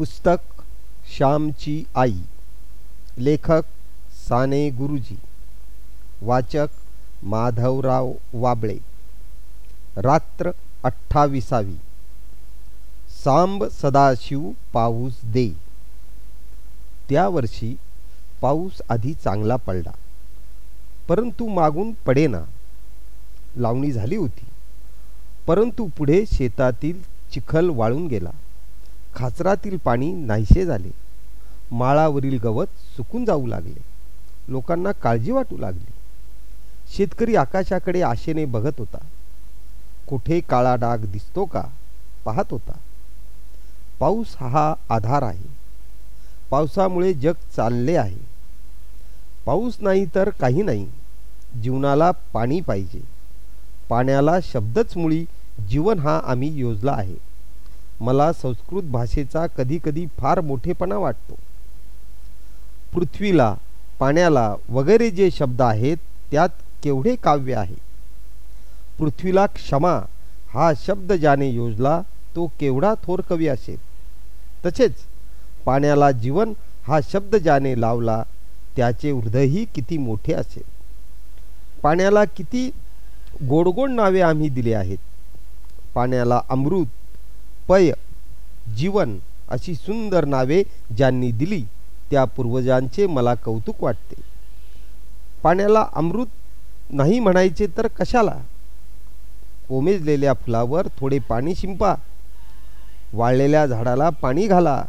पुस्तक श्यामची आई. लेखक साने गुरुजी. वाचक माधवराव वाबळे. रात्र अठ्ठावीसावी. सांब सदाशिव पाऊस दे. त्या वर्षी पाऊस आधी चांगला पडला. परंतु मागून पडेना. लावणी झाली होती. परंतु पुढे शेतातील चिखल वाळून गेला. खाचरातील पाणी नाहीसे झाले. माळावरील गवत सुकून जाऊ लागले. लोकांना काळजी वाटू लागली. शेतकरी आकाशाकडे आशेने बघत होता. कुठे काळा डाग दिसतो का? पाहत होता. पाऊस हा आधार आहे. पावसामुळे जग चालले आहे. पाऊस नाही तर काही नाही. जीवनाला पाणी पाहिजे. पाण्याला शब्दच मुळी जीवन हा आम्ही योजला आहे. मला संस्कृत भाषेचा कधीकधी फार मोठेपणा वाटतो. पृथ्वीला पाण्याला वगैरे जे शब्द आहेत त्यात केवढे काव्य आहे. पृथ्वीला क्षमा हा शब्द ज्याने योजला तो केवढा थोर कवी असेल. तसेच पाण्याला जीवन हा शब्द ज्याने लावला त्याचे हृदयही किती मोठे असेल. पाण्याला किती गोडगोड नावे आम्ही दिले आहेत. पाण्याला अमृत पय जीवन अशी सुंदर नावे ज्यांनी दिली त्या पूर्वजांचे मला कौतुक वाटते. पाण्याला अमृत नाही म्हणायचे तर कशाला? कोमेजलेल्या फुलावर थोडे पाणी शिंपा. वाळलेल्या झाडाला पाणी घाला.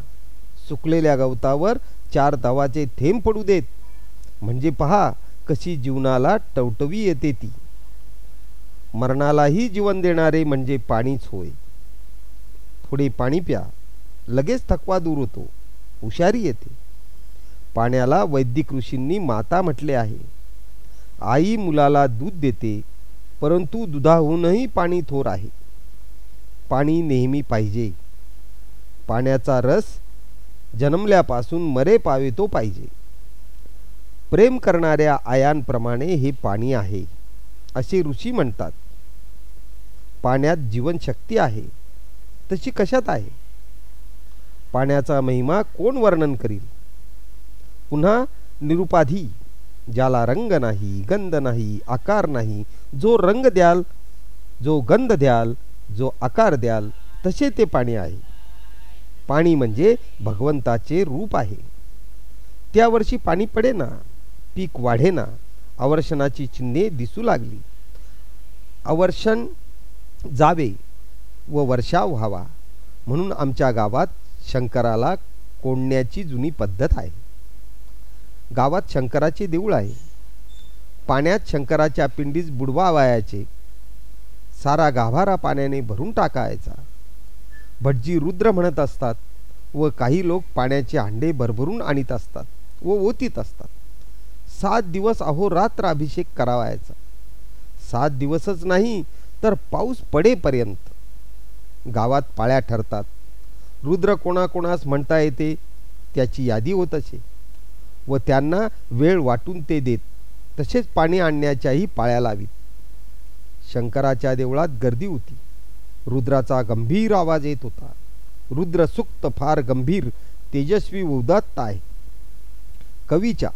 सुकलेल्या गवतावर चार दवाचे थेंब पडू देत. म्हणजे पहा कशी जीवनाला टवटवी येते ती. मरणालाही जीवन देणारे म्हणजे पाणीच होय. थोडे पाणी प्या. लगेच थकवा दूर होतो. हुशारी येते. पाण्याला वैदिक ऋषींनी माता म्हटले आहे. आई मुलाला दूध देते परंतु दुधाहूनही पाणी थोर आहे. पाणी नेहमी पाहिजे. पाण्याचा रस जन्मल्यापासून मरे पावे तो पाहिजे. प्रेम करणाऱ्या आयांप्रमाणे हे पाणी आहे असे ऋषी म्हणतात. पाण्यात जीवनशक्ती आहे. तशी कशात आहे? पाण्याचा महिमा कोण वर्णन करील? पुन्हा निरुपाधी ज्याला रंग नाही गंध नाही आकार नाही जो रंग द्याल जो गंध द्याल जो आकार द्याल तसे ते पाणी आहे. पाणी म्हणजे भगवंताचे रूप आहे. त्या वर्षी पाणी पडेना पीक वाढेना आवर्षणाची चिन्हे दिसू लागली. आवर्षण जावे. व वर्षाव व्हावा म्हणून आमच्या गावात शंकराला कोंडण्याची जुनी पद्धत आहे. गावात शंकराचे देऊळ आहे. पाण्यात शंकराच्या पिंडीस बुडवावायाचे सारा गाभारा पाण्याने भरून टाकायचा. भटजी रुद्र म्हणत असतात व काही लोक पाण्याचे हांडे भरभरून आणीत असतात व ओतीत असतात. सात दिवस अहोरात्र अभिषेक करावायचा. सात दिवसच नाही तर पाऊस पडेपर्यंत. गावात पाळ्या ठरतात. रुद्र कोणाकोणास म्हणता येते त्याची यादी होत असे. व त्यांना वेळ वाटून ते देत तसेच पाणी आणण्याच्याही पाळ्या लावीत. शंकराच्या देवळात गर्दी होती. रुद्राचा गंभीर आवाज येत होता. रुद्र सुक्त फार गंभीर तेजस्वी उदात्त आहे. कवीच्या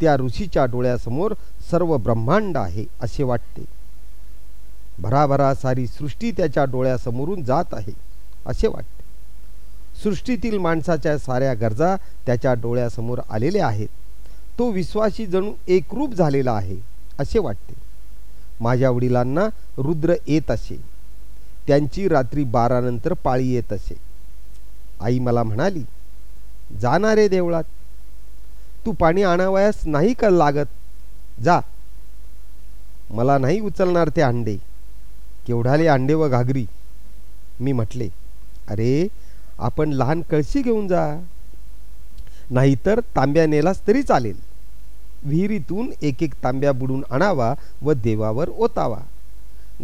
त्या ऋषीच्या डोळ्यासमोर सर्व ब्रह्मांड आहे असे वाटते. भराभरा सारी सृष्टी त्याच्या डोळ्यासमोरून जात आहे असे वाटते. सृष्टीतील माणसाच्या साऱ्या गरजा त्याच्या डोळ्यासमोर आलेल्या आहेत. तो विश्वासी जणू एकरूप झालेला आहे असे वाटते. माझ्या वडिलांना रुद्र येत असे. त्यांची रात्री बारानंतर पाळी येत असे. आई मला म्हणाली जाणारे देवळात. तू पाणी आणावयास नाही का लागत? जा. मला नाही उचलणार ते अंडे. केवढाले अंडे व घागरी? मी म्हटले अरे आपण लहान कळशी घेऊन जा. नाहीतर तांब्या नेलास तरी चालेल. विहिरीतून एक एक तांब्या बुडून आणावा व देवावर ओतावा.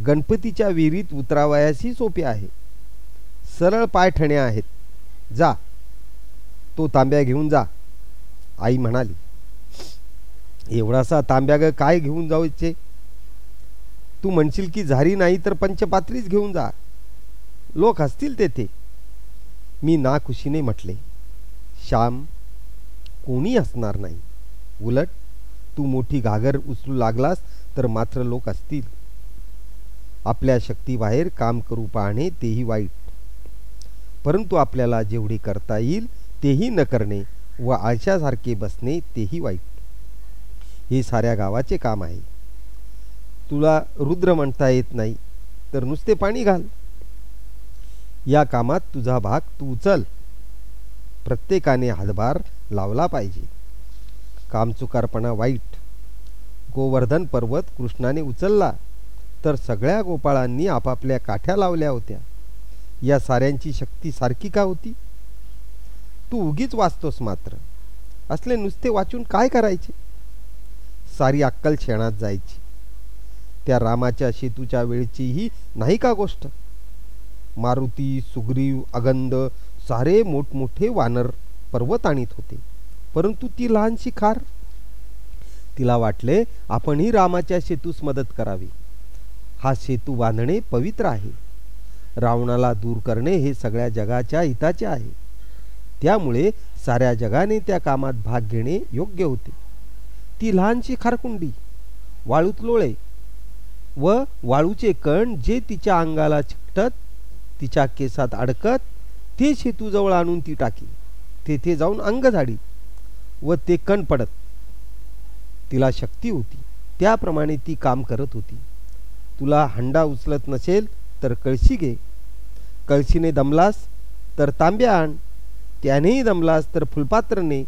गणपतीच्या विहिरीत उतरावयाशी सोपे आहे. सरळ पायठण्या आहेत. जा. तो तांब्या घेऊन जा. आई म्हणाली एवढासा तांब्या काय घेऊन जायचे तू म्हणशील की झारी नाही तर पंचपात्रीच घेऊन जा. लोक हसतील तेथे. मी नाखुशीने म्हटले श्याम कोणी असणार नाही? उलट तू मोठी घागर उचलू लागलास तर मात्र लोक असतील आपल्या शक्तीबाहेर काम करू पाहणे तेही वाईट. परंतु आपल्याला जेवढे करता येईल तेही न करणे व आळशासारखे बसणे तेही वाईट. हे साऱ्या गावाचे काम आहे. तुला रुद्र म्हणता येत नाही तर नुसते पाणी घाल. या कामात तुझा भाग तू उचल. प्रत्येकाने हातभार लावला पाहिजे. कामचुकारपणा वाईट. गोवर्धन पर्वत कृष्णाने उचलला तर सगळ्या गोपाळांनी आपापल्या काठ्या लावल्या होत्या. या साऱ्यांची शक्ती सारखी का होती? तू उगीच वाचतोस मात्र. असले नुसते वाचून काय करायचे? सारी अक्कल शेणात जायची. त्या रामाच्या सेतूच्या वेळचीही नाही का गोष्ट? मारुती सुग्रीव अगंद सारे मोठमोठे वानर पर्वत आणीत होते. परंतु ती लहानशी खार तिला वाटले आपणही रामाच्या सेतूस मदत करावी. हा सेतू बांधणे पवित्र आहे. रावणाला दूर करणे हे सगळ्या जगाच्या हिताचे आहे. त्यामुळे साऱ्या जगाने त्या कामात भाग घेणे योग्य होते. ती लहानशी खारकुंडी वाळूत लोळे व वाळूचे कण जे तिच्या अंगाला चिकटत तिच्या केसात अडकत ते शेतूजवळ आणून ती टाकी. तेथे जाऊन अंग झाडी व ते कण पडत. तिला शक्ती होती. त्याप्रमाणे ती काम करत होती. तुला हंडा उचलत नसेल तर कळशी घे. कळशीने दमलास तर तांब्या आण. त्यानेही दमलास तर फुलपात्रने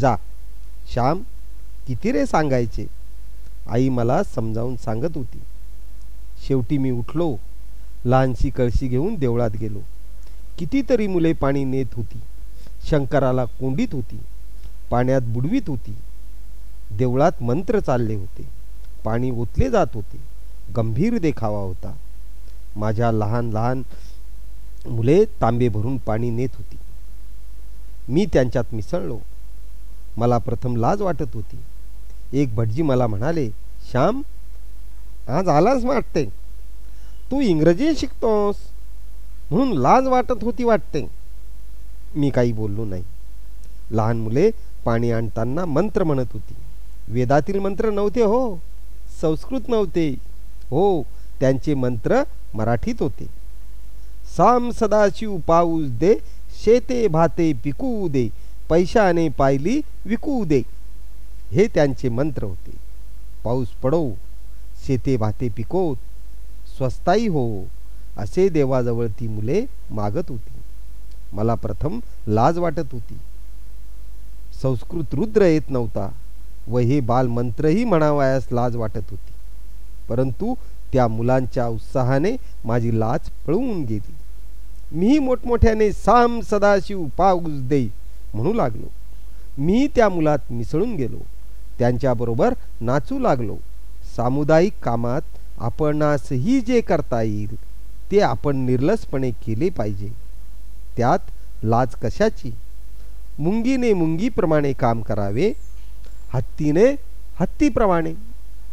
जा. श्याम किती रे सांगायचे? आई मला समजावून सांगत होती. शेवटी मी उठलो लहानशी कळशी घेऊन देवळात गेलो. कितीतरी मुले पाणी नेत होती. शंकराला कोंडीत होती. पाण्यात बुडवीत होती. देवळात मंत्र चालले होते. पाणी ओतले जात होते. गंभीर देखावा होता. माझ्या लहान लहान मुले तांबे भरून पाणी नेत होती. मी त्यांच्यात मिसळलो. मला प्रथम लाज वाटत होती. एक भटजी मला म्हणाले श्याम आज आलाच वाटते. तू इंग्रजी शिकतोस. म्हणून लाज वाटत होती वाटते. मी काही बोललो नाही. लहान मुले पाणी आणताना मंत्र म्हणत होती. वेदातील मंत्र नव्हते हो. संस्कृत नव्हते. हो त्यांचे मंत्र मराठीत होते. साम सदाशिव पाऊस दे शेते भाते पिकू दे पैशाने पायली विकू दे. हे त्यांचे मंत्र होते. पाऊस पडो शेते भाते पिकोत स्वस्ताई हो असे देवाजवळ ती मुले मागत होती. मला प्रथम लाज वाटत होती. संस्कृत रुद्र येत नव्हता व हे बालमंत्रही म्हणावयास लाज वाटत होती. परंतु त्या मुलांच्या उत्साहाने माझी लाज पळवून गेली. मी मोठमोठ्याने साम सदाशिव पाऊस दे म्हणू लागलो. मी त्या मुलात मिसळून गेलो. त्यांच्याबरोबर नाचू लागलो. सामुदायिक कामात आपणासही जे करता येईल ते आपण निर्लसपणे केले पाहिजे. त्यात लाज कशाची? मुंगीने मुंगीप्रमाणे काम करावे हत्तीने हत्तीप्रमाणे.